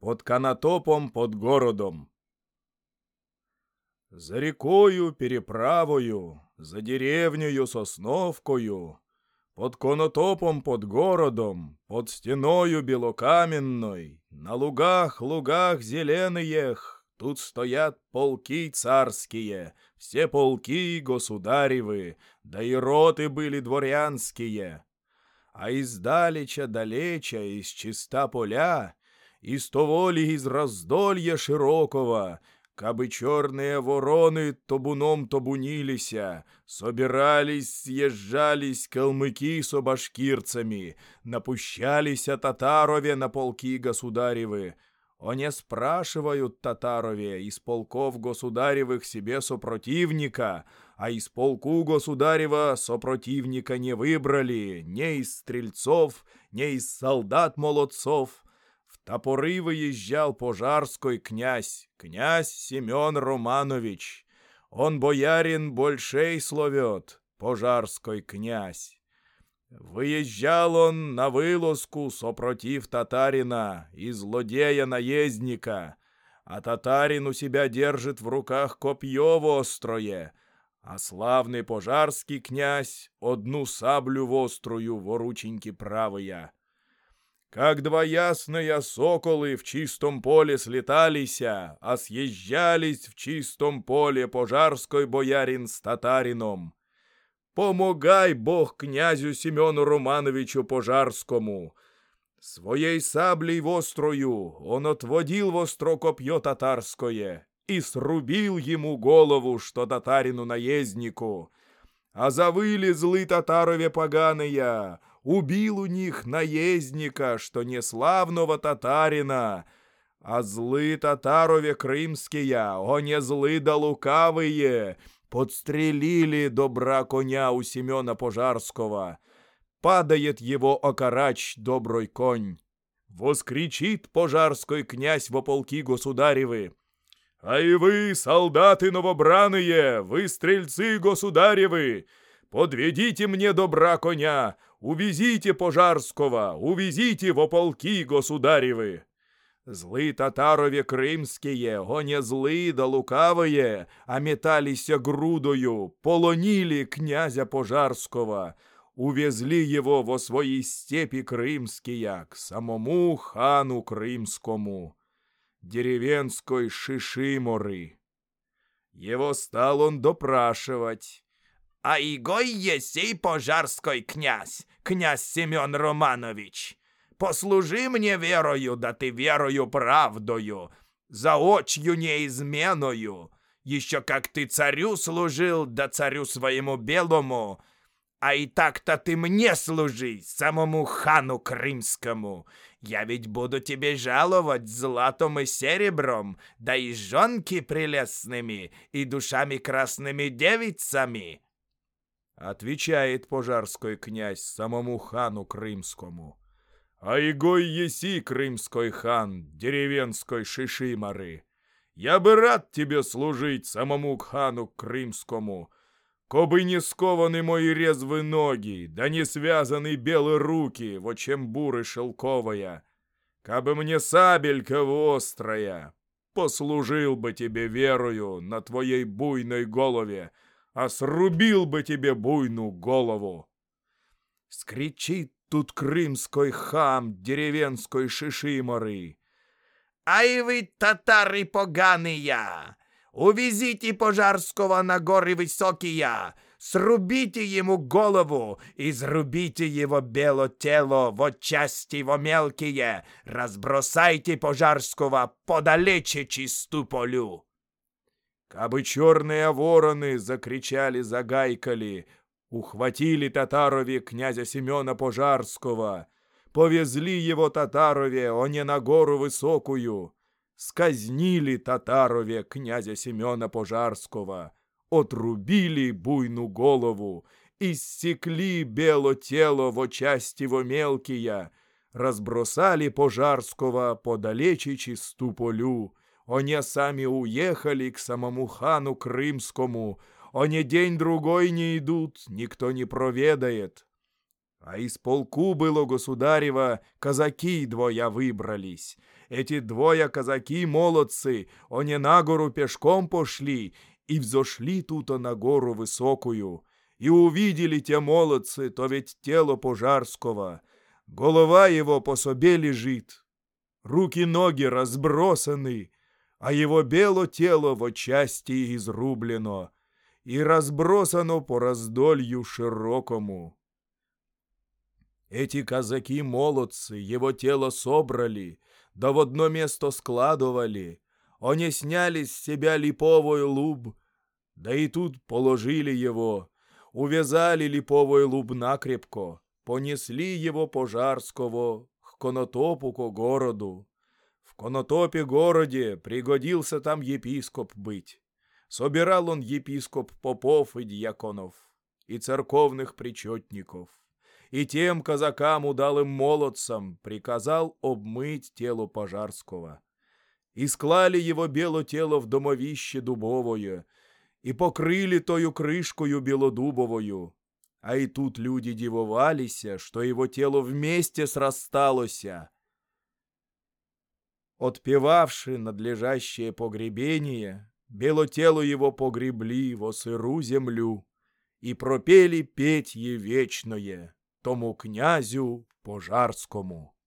под канатопом под городом. За рекою переправою, за деревнею сосновкою, под конотопом под городом, под стеною белокаменной, на лугах, лугах зеленых, тут стоят полки царские, все полки государевы, да и роты были дворянские. А издалеча далеча, из чиста поля, из товоли из раздолья широкого, Кабы черные вороны табуном табунилися, Собирались, съезжались калмыки со башкирцами, Напущалися татарове на полки государевы. Они спрашивают татарове из полков государевых себе сопротивника, а из полку государева сопротивника не выбрали, не из стрельцов, не из солдат-молодцов, топоры выезжал пожарской князь, князь Семен Романович. Он боярин большей словет, пожарской князь. Выезжал он на вылазку сопротив татарина и злодея-наездника, а татарин у себя держит в руках копье вострое, а славный пожарский князь одну саблю вострую в рученьки правая. Как два ясные соколы в чистом поле слеталися, а съезжались в чистом поле пожарской боярин с татарином. Помогай Бог князю Семену Романовичу Пожарскому. Своей саблей вострою он отводил востро копье татарское и срубил ему голову, что татарину-наезднику. А завыли злы татарове поганые, убил у них наездника, что не славного татарина, а злы татарове крымские, о не злы да лукавые, подстрелили добра коня у Семена Пожарского. Падает его окарач доброй конь. Воскричит пожарской князь во полки государевы. «А и вы, солдаты новобраные, вы стрельцы государевы, подведите мне добра коня, Увезите Пожарского, увезите во полки государевы!» Злы татарове крымские, гоня злы да лукавые, а металися грудою, полонили князя Пожарского, увезли его во свои степи крымские к самому хану крымскому, деревенской Шишиморы. Его стал он допрашивать, а игой есей пожарской князь, князь Семен Романович. Послужи мне верою, да ты верою правдою, за очью неизменою. Еще как ты царю служил, да царю своему белому, а и так-то ты мне служи, самому хану крымскому. Я ведь буду тебе жаловать златом и серебром, да и жонки прелестными, и душами красными девицами. Отвечает пожарской князь самому хану крымскому. А игой еси, крымской хан, деревенской шишимары. Я бы рад тебе служить самому хану крымскому, Кобы не скованы мои резвые ноги, да не связаны белые руки, во чем буры шелковая. Кабы мне сабелька острая, послужил бы тебе верою на твоей буйной голове, а срубил бы тебе буйную голову. Скричит тут крымской хам деревенской шишиморы. Ай вы, татары поганые! Увезите Пожарского на горы высокие, срубите ему голову и срубите его бело тело в части во мелкие, разбросайте Пожарского подалече чисту полю. Кабы черные вороны закричали, загайкали, ухватили татарове князя Семена Пожарского, повезли его татарове, о на гору высокую, сказнили татарове князя Семена Пожарского, отрубили буйну голову, иссекли бело тело во части во мелкие, разбросали Пожарского подалече чисту полю, они сами уехали к самому хану крымскому. Они день-другой не идут, никто не проведает. А из полку было государева казаки двоя выбрались. Эти двое казаки-молодцы, они на гору пешком пошли и взошли тут на гору высокую. И увидели те молодцы, то ведь тело Пожарского. Голова его по собе лежит, руки-ноги разбросаны, а его бело тело в части изрублено и разбросано по раздолью широкому. Эти казаки-молодцы его тело собрали, да в одно место складывали. Они сняли с себя липовой луб, да и тут положили его, увязали липовой луб накрепко, понесли его пожарского к конотопу ко городу. Конотопе городе пригодился там епископ быть. Собирал он епископ попов и дьяконов, и церковных причетников и тем казакам удалым молодцам приказал обмыть тело Пожарского. И склали его бело тело в домовище дубовое, и покрыли тою крышкою белодубовою. А и тут люди дивовалися, что его тело вместе срасталося. Отпевавши надлежащее погребение, белотело его погребли во сыру землю и пропели петье вечное тому князю Пожарському.